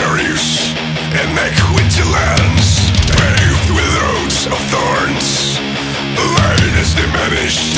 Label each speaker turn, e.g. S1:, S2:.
S1: adversaries and make winter paved with roads of thorns. The light is diminished